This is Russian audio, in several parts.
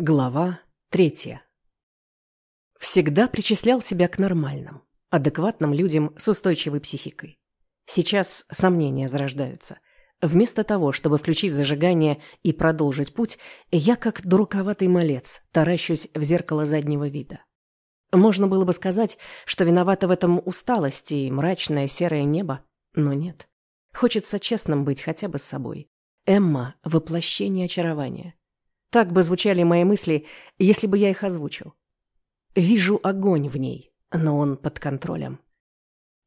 Глава третья. Всегда причислял себя к нормальным, адекватным людям с устойчивой психикой. Сейчас сомнения зарождаются. Вместо того, чтобы включить зажигание и продолжить путь, я, как дураковатый малец, таращусь в зеркало заднего вида. Можно было бы сказать, что виновата в этом усталость и мрачное серое небо, но нет. Хочется честным быть хотя бы с собой. Эмма — воплощение очарования. Так бы звучали мои мысли, если бы я их озвучил. Вижу огонь в ней, но он под контролем.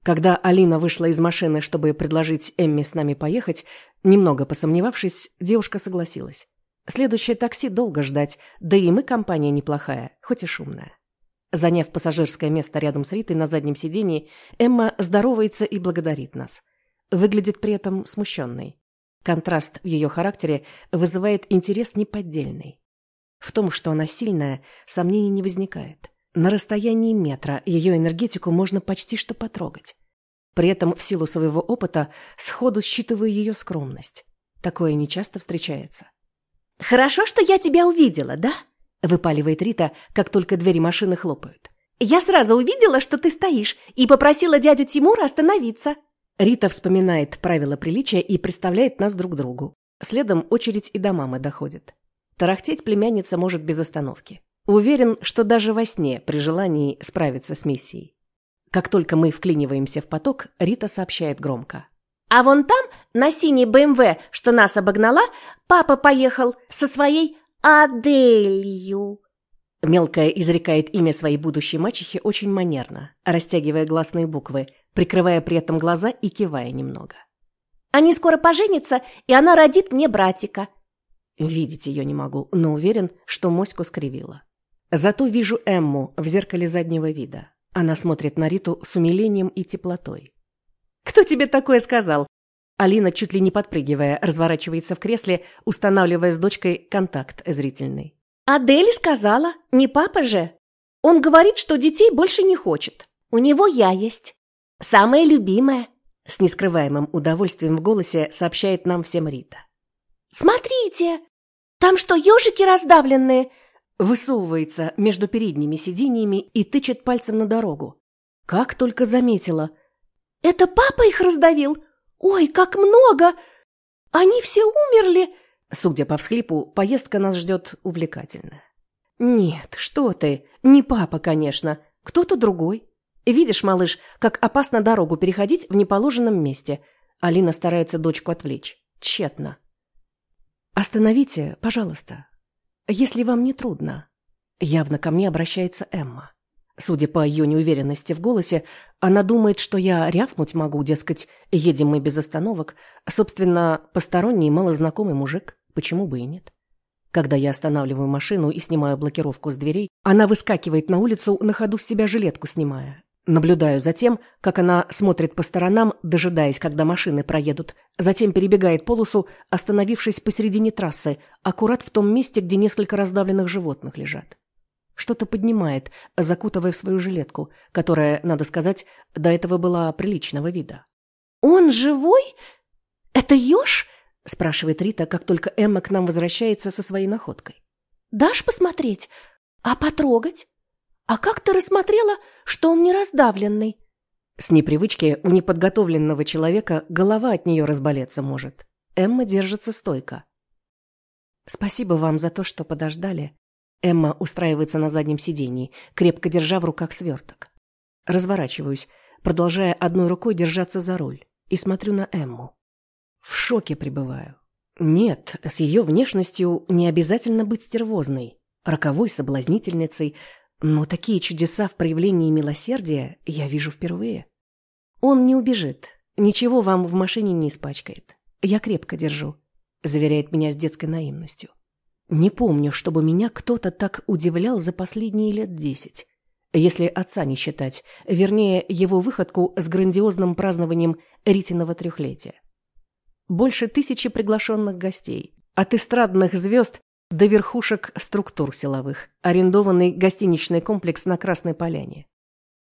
Когда Алина вышла из машины, чтобы предложить Эмме с нами поехать, немного посомневавшись, девушка согласилась. Следующее такси долго ждать, да и мы компания неплохая, хоть и шумная. Заняв пассажирское место рядом с Ритой на заднем сидении, Эмма здоровается и благодарит нас. Выглядит при этом смущенной. Контраст в ее характере вызывает интерес неподдельный. В том, что она сильная, сомнений не возникает. На расстоянии метра ее энергетику можно почти что потрогать. При этом, в силу своего опыта, сходу считываю ее скромность. Такое нечасто встречается. «Хорошо, что я тебя увидела, да?» — выпаливает Рита, как только двери машины хлопают. «Я сразу увидела, что ты стоишь, и попросила дядю Тимура остановиться». Рита вспоминает правила приличия и представляет нас друг другу. Следом очередь и до мамы доходит. Тарахтеть племянница может без остановки. Уверен, что даже во сне при желании справиться с миссией. Как только мы вклиниваемся в поток, Рита сообщает громко. «А вон там, на синей БМВ, что нас обогнала, папа поехал со своей Аделью». Мелкая изрекает имя своей будущей мачехи очень манерно, растягивая гласные буквы – прикрывая при этом глаза и кивая немного. «Они скоро поженятся, и она родит мне братика». Видеть ее не могу, но уверен, что моську скривила. Зато вижу Эмму в зеркале заднего вида. Она смотрит на Риту с умилением и теплотой. «Кто тебе такое сказал?» Алина, чуть ли не подпрыгивая, разворачивается в кресле, устанавливая с дочкой контакт зрительный. «Адель сказала, не папа же. Он говорит, что детей больше не хочет. У него я есть. «Самое любимое!» — с нескрываемым удовольствием в голосе сообщает нам всем Рита. «Смотрите! Там что, ежики раздавленные?» Высовывается между передними сиденьями и тычет пальцем на дорогу. Как только заметила. «Это папа их раздавил? Ой, как много! Они все умерли!» Судя по всхлипу, поездка нас ждет увлекательная. «Нет, что ты, не папа, конечно, кто-то другой». Видишь, малыш, как опасно дорогу переходить в неположенном месте. Алина старается дочку отвлечь. Тщетно. Остановите, пожалуйста. Если вам не трудно. Явно ко мне обращается Эмма. Судя по ее неуверенности в голосе, она думает, что я рявкнуть могу, дескать, едем мы без остановок. Собственно, посторонний, малознакомый мужик, почему бы и нет. Когда я останавливаю машину и снимаю блокировку с дверей, она выскакивает на улицу, на ходу с себя жилетку снимая. Наблюдаю за тем, как она смотрит по сторонам, дожидаясь, когда машины проедут. Затем перебегает полосу, остановившись посередине трассы, аккурат в том месте, где несколько раздавленных животных лежат. Что-то поднимает, закутывая в свою жилетку, которая, надо сказать, до этого была приличного вида. «Он живой? Это еж?» – спрашивает Рита, как только Эмма к нам возвращается со своей находкой. «Дашь посмотреть? А потрогать?» «А как ты рассмотрела, что он не раздавленный?» С непривычки у неподготовленного человека голова от нее разболеться может. Эмма держится стойко. «Спасибо вам за то, что подождали». Эмма устраивается на заднем сидении, крепко держа в руках сверток. Разворачиваюсь, продолжая одной рукой держаться за руль, и смотрю на Эмму. В шоке пребываю. Нет, с ее внешностью не обязательно быть стервозной, роковой соблазнительницей, но такие чудеса в проявлении милосердия я вижу впервые. Он не убежит, ничего вам в машине не испачкает. Я крепко держу, заверяет меня с детской наивностью. Не помню, чтобы меня кто-то так удивлял за последние лет десять. Если отца не считать, вернее, его выходку с грандиозным празднованием Ритиного трехлетия. Больше тысячи приглашенных гостей, от эстрадных звезд до верхушек структур силовых, арендованный гостиничный комплекс на Красной Поляне.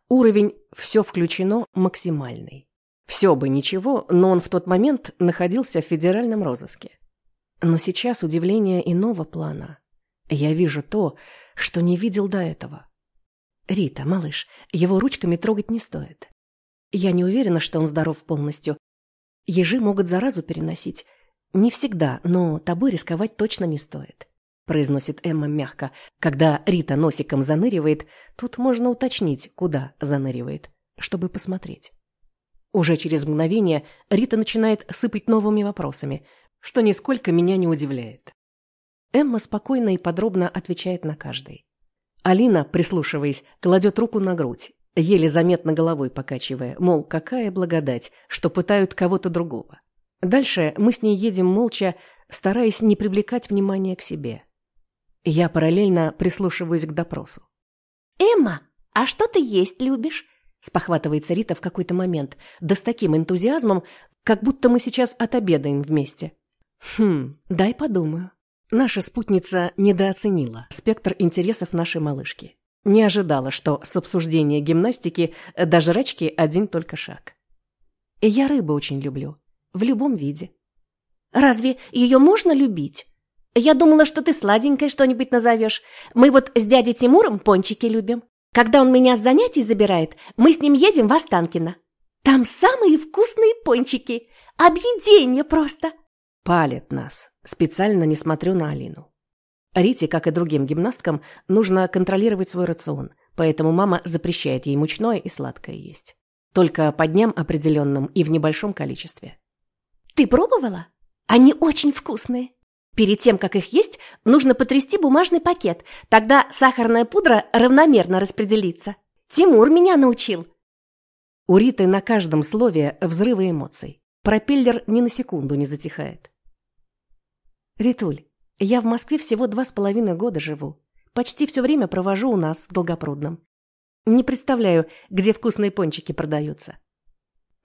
Уровень «все включено» максимальный. Все бы ничего, но он в тот момент находился в федеральном розыске. Но сейчас удивление иного плана. Я вижу то, что не видел до этого. Рита, малыш, его ручками трогать не стоит. Я не уверена, что он здоров полностью. Ежи могут заразу переносить. Не всегда, но тобой рисковать точно не стоит произносит Эмма мягко. Когда Рита носиком заныривает, тут можно уточнить, куда заныривает, чтобы посмотреть. Уже через мгновение Рита начинает сыпать новыми вопросами, что нисколько меня не удивляет. Эмма спокойно и подробно отвечает на каждый. Алина, прислушиваясь, кладет руку на грудь, еле заметно головой покачивая, мол, какая благодать, что пытают кого-то другого. Дальше мы с ней едем молча, стараясь не привлекать внимания к себе. Я параллельно прислушиваюсь к допросу. «Эмма, а что ты есть любишь?» спохватывается Рита в какой-то момент, да с таким энтузиазмом, как будто мы сейчас отобедаем вместе. Хм, дай подумаю. Наша спутница недооценила спектр интересов нашей малышки. Не ожидала, что с обсуждения гимнастики до жрачки один только шаг. Я рыбу очень люблю. В любом виде. «Разве ее можно любить?» Я думала, что ты сладенькое что-нибудь назовешь. Мы вот с дядей Тимуром пончики любим. Когда он меня с занятий забирает, мы с ним едем в Останкино. Там самые вкусные пончики. Объедение просто. Палит нас. Специально не смотрю на Алину. Рите, как и другим гимнасткам, нужно контролировать свой рацион, поэтому мама запрещает ей мучное и сладкое есть. Только по дням определенным и в небольшом количестве. Ты пробовала? Они очень вкусные. Перед тем, как их есть, нужно потрясти бумажный пакет. Тогда сахарная пудра равномерно распределится. Тимур меня научил. У Риты на каждом слове взрывы эмоций. Пропеллер ни на секунду не затихает. Ритуль, я в Москве всего два с половиной года живу. Почти все время провожу у нас, в Долгопрудном. Не представляю, где вкусные пончики продаются.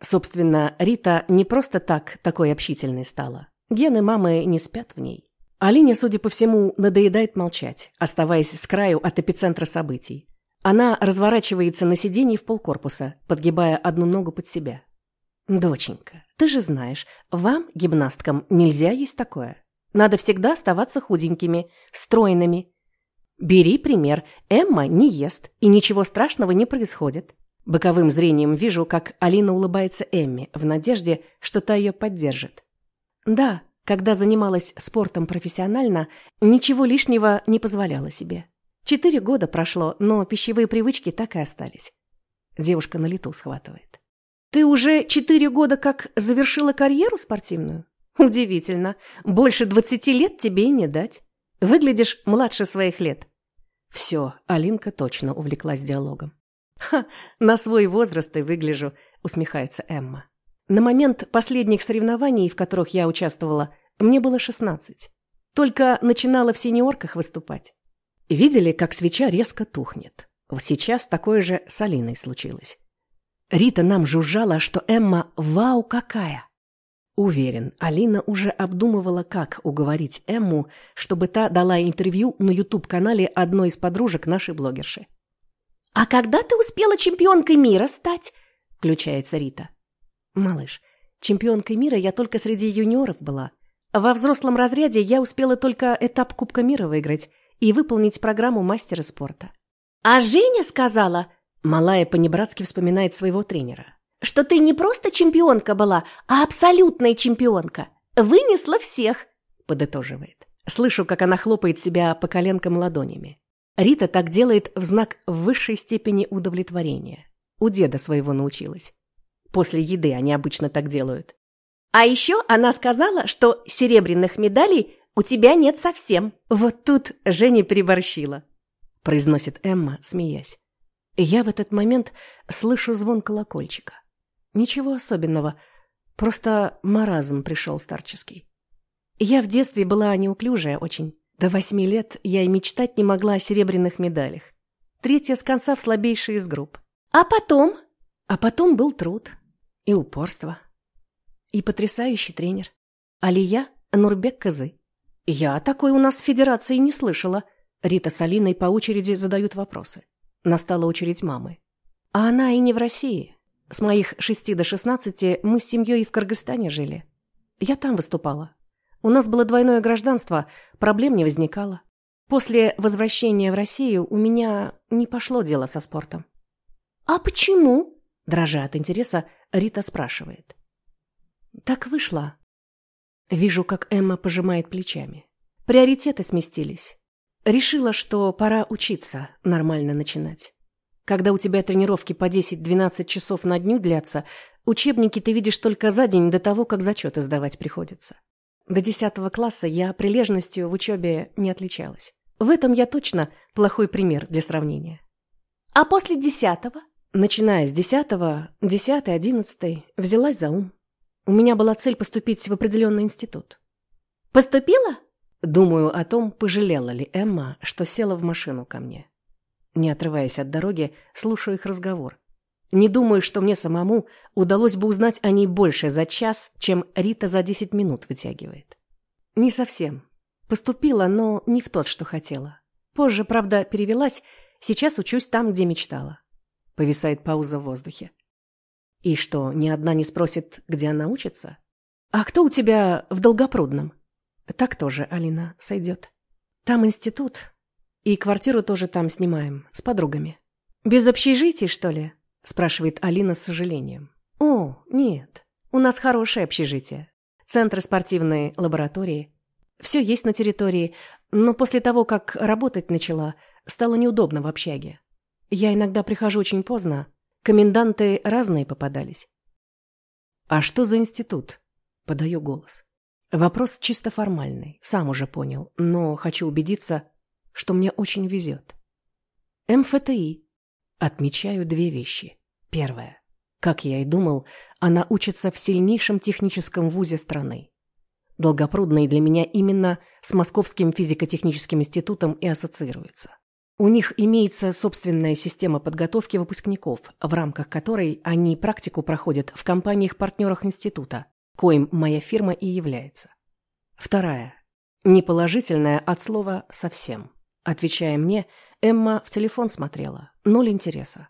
Собственно, Рита не просто так такой общительной стала. Гены мамы не спят в ней. Алине, судя по всему, надоедает молчать, оставаясь с краю от эпицентра событий. Она разворачивается на сиденье в полкорпуса, подгибая одну ногу под себя. «Доченька, ты же знаешь, вам, гимнасткам, нельзя есть такое. Надо всегда оставаться худенькими, стройными. Бери пример, Эмма не ест, и ничего страшного не происходит». Боковым зрением вижу, как Алина улыбается Эмме в надежде, что та ее поддержит. Да, когда занималась спортом профессионально, ничего лишнего не позволяла себе. Четыре года прошло, но пищевые привычки так и остались. Девушка на лету схватывает. Ты уже четыре года как завершила карьеру спортивную? Удивительно. Больше двадцати лет тебе и не дать. Выглядишь младше своих лет. Все, Алинка точно увлеклась диалогом. Ха, на свой возраст и выгляжу, усмехается Эмма. На момент последних соревнований, в которых я участвовала, мне было 16. Только начинала в синьорках выступать. Видели, как свеча резко тухнет. Сейчас такое же с Алиной случилось. Рита нам жужжала, что Эмма вау какая. Уверен, Алина уже обдумывала, как уговорить Эмму, чтобы та дала интервью на YouTube-канале одной из подружек нашей блогерши. «А когда ты успела чемпионкой мира стать?» – включается Рита. «Малыш, чемпионкой мира я только среди юниоров была. Во взрослом разряде я успела только этап Кубка мира выиграть и выполнить программу мастера спорта». «А Женя сказала...» Малая понебратски вспоминает своего тренера. «Что ты не просто чемпионка была, а абсолютная чемпионка. Вынесла всех!» Подытоживает. Слышу, как она хлопает себя по коленкам ладонями. Рита так делает в знак высшей степени удовлетворения. У деда своего научилась. После еды они обычно так делают. А еще она сказала, что серебряных медалей у тебя нет совсем. Вот тут Женя переборщила, произносит Эмма, смеясь. Я в этот момент слышу звон колокольчика. Ничего особенного, просто маразм пришел старческий. Я в детстве была неуклюжая очень. До восьми лет я и мечтать не могла о серебряных медалях. Третья с конца в слабейшей из групп. А потом? А потом был труд. И упорство. И потрясающий тренер. Алия Нурбек Кызы. Я такой у нас в федерации не слышала. Рита с Алиной по очереди задают вопросы. Настала очередь мамы. А она и не в России. С моих шести до шестнадцати мы с семьей в Кыргызстане жили. Я там выступала. У нас было двойное гражданство, проблем не возникало. После возвращения в Россию у меня не пошло дело со спортом. «А почему?» – дрожа от интереса, Рита спрашивает. «Так вышло». Вижу, как Эмма пожимает плечами. Приоритеты сместились. Решила, что пора учиться, нормально начинать. Когда у тебя тренировки по 10-12 часов на дню длятся, учебники ты видишь только за день до того, как зачеты сдавать приходится. До 10 класса я прилежностью в учебе не отличалась. В этом я точно плохой пример для сравнения. А после десятого? Начиная с десятого, десятый, одиннадцатый, взялась за ум. У меня была цель поступить в определенный институт. Поступила? Думаю о том, пожалела ли Эмма, что села в машину ко мне. Не отрываясь от дороги, слушаю их разговор. Не думаю, что мне самому удалось бы узнать о ней больше за час, чем Рита за десять минут вытягивает. Не совсем. Поступила, но не в тот, что хотела. Позже, правда, перевелась, сейчас учусь там, где мечтала. Повисает пауза в воздухе. И что, ни одна не спросит, где она учится? А кто у тебя в Долгопрудном? Так тоже, Алина, сойдет. Там институт. И квартиру тоже там снимаем, с подругами. Без общежитий, что ли? Спрашивает Алина с сожалением. О, нет. У нас хорошее общежитие. Центры спортивные, лаборатории. Все есть на территории, но после того, как работать начала, стало неудобно в общаге. Я иногда прихожу очень поздно. Коменданты разные попадались. «А что за институт?» — подаю голос. Вопрос чисто формальный, сам уже понял, но хочу убедиться, что мне очень везет. МФТИ. Отмечаю две вещи. Первое. Как я и думал, она учится в сильнейшем техническом вузе страны. Долгопрудный для меня именно с Московским физико-техническим институтом и ассоциируется. У них имеется собственная система подготовки выпускников, в рамках которой они практику проходят в компаниях-партнерах института, коим моя фирма и является. Вторая. Неположительная от слова «совсем». Отвечая мне, Эмма в телефон смотрела, ноль интереса.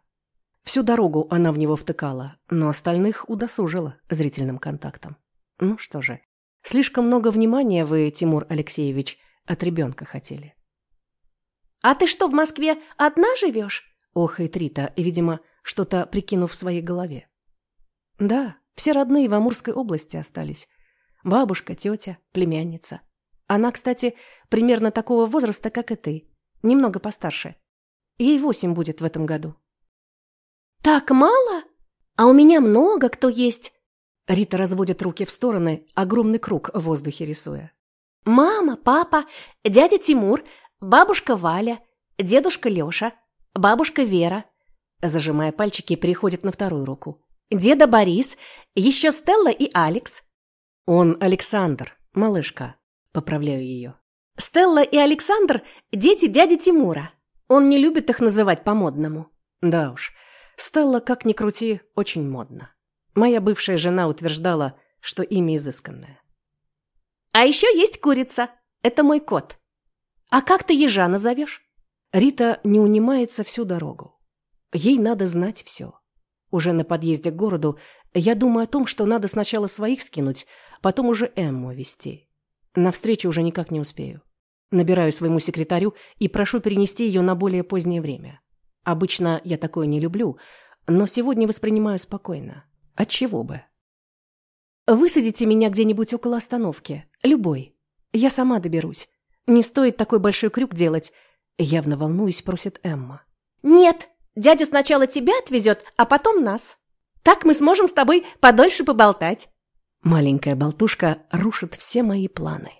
Всю дорогу она в него втыкала, но остальных удосужила зрительным контактом. Ну что же, слишком много внимания вы, Тимур Алексеевич, от ребенка хотели. «А ты что, в Москве одна живешь?» Охает Рита, видимо, что-то прикинув в своей голове. «Да, все родные в Амурской области остались. Бабушка, тетя, племянница. Она, кстати, примерно такого возраста, как и ты. Немного постарше. Ей восемь будет в этом году. «Так мало? А у меня много кто есть!» Рита разводит руки в стороны, огромный круг в воздухе рисуя. «Мама, папа, дядя Тимур, бабушка Валя, дедушка Леша, бабушка Вера». Зажимая пальчики, переходит на вторую руку деда Борис, еще Стелла и Алекс. Он Александр, малышка. Поправляю ее. Стелла и Александр – дети дяди Тимура. Он не любит их называть по-модному. Да уж, Стелла, как ни крути, очень модно. Моя бывшая жена утверждала, что имя изысканное. А еще есть курица. Это мой кот. А как ты ежа назовешь? Рита не унимается всю дорогу. Ей надо знать все. Уже на подъезде к городу я думаю о том, что надо сначала своих скинуть, потом уже Эмму вести. На встречу уже никак не успею. Набираю своему секретарю и прошу перенести ее на более позднее время. Обычно я такое не люблю, но сегодня воспринимаю спокойно. Отчего бы? Высадите меня где-нибудь около остановки. Любой. Я сама доберусь. Не стоит такой большой крюк делать. Явно волнуюсь, просит Эмма. Нет, Дядя сначала тебя отвезет, а потом нас. Так мы сможем с тобой подольше поболтать. Маленькая болтушка рушит все мои планы.